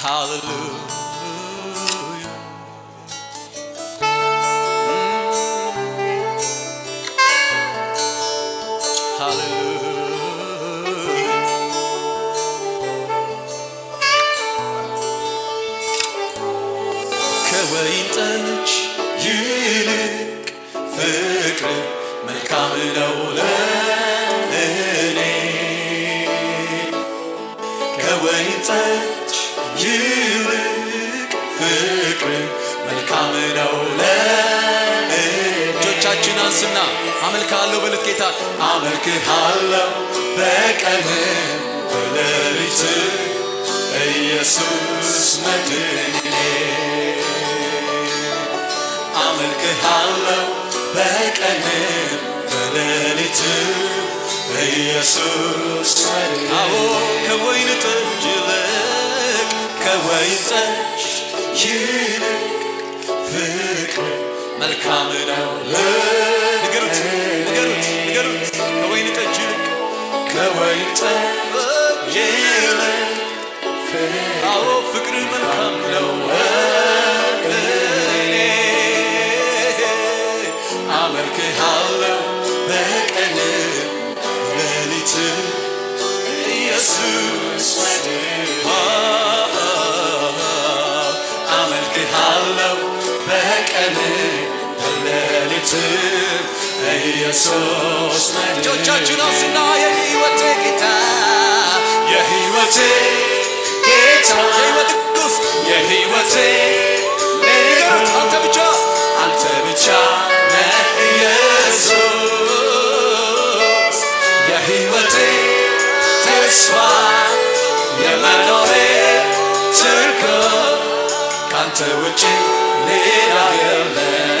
Hallelujah. Hallelujah. ከወይን ጠጅ ይልቅ ፍቅር መልካም ነው ለእኔ ከወይን ጠጅ ይልቅ ፍቅር መልካም ነው ለእኔ። እጆቻችን አንስና አመልክሃለሁ በሉት ጌታ። አመልክሃለሁ በቀን በሌሊት ኢየሱስ መድኔ አመልክሃለሁ በቀን በሌሊት ኢየሱስ አዎ ከወይን ጠጅ ይልቅ ከወይን ጠጅ ይልቅ ፍቅር መልካም ነው ንገሩት ንገሩት ንገሩት ከወይን ጠጅ ይልቅ ከወይን ጠጅ ይልቅ አዎ ፍቅር መልካም ነው ለእኔ አመልክሃለሁ በቀን ሌሊት ኢየሱስ negative Hey, you're so splendid Yo, yo, yo, no, no, yeah, he will take it time Yeah, he will take it time Yeah, he will take it time Ante bir çağ. Ante bir çağ. Ne Yesus Yeah, he will take teşva Yemen oraya çıkıp Kante uçin Lira yerler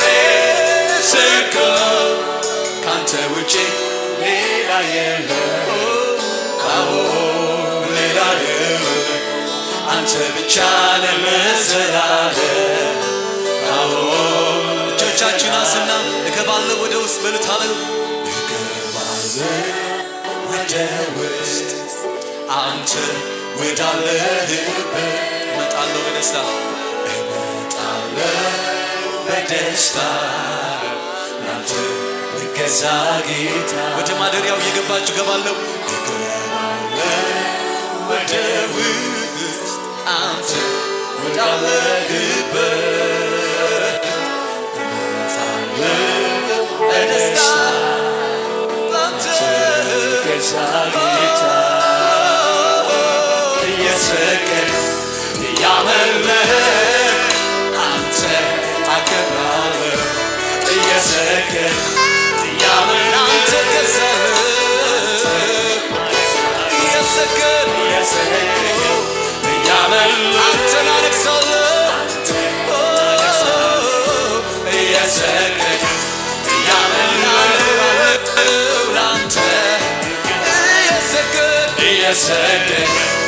ካንተ ውጭ ሌላ የለም አዎ ሌላ የለም አንተ ብቻ ነህ ለዘላለም አዎ እጆቻችን አንስና እገባለሁ ወደ ውስጥ በሉት ሃሌሉ እገባለሁ ወደ ውስጥ አንተ ወዳለህበት እመጣለሁ በደስታ እመጣለሁ በደስታ ላንተ ልገዛ ጌታ ወደ ማደሪያው እየገባችሁ እገባለሁ? ወደ ውስጥ አንተ ወዳለህበት እመጣለሁ በደስታ ላንተ ልገዛ ጌታ። እየሰገድ እያመለክ አንተ አከብራለሁ እየሰገድ yesterday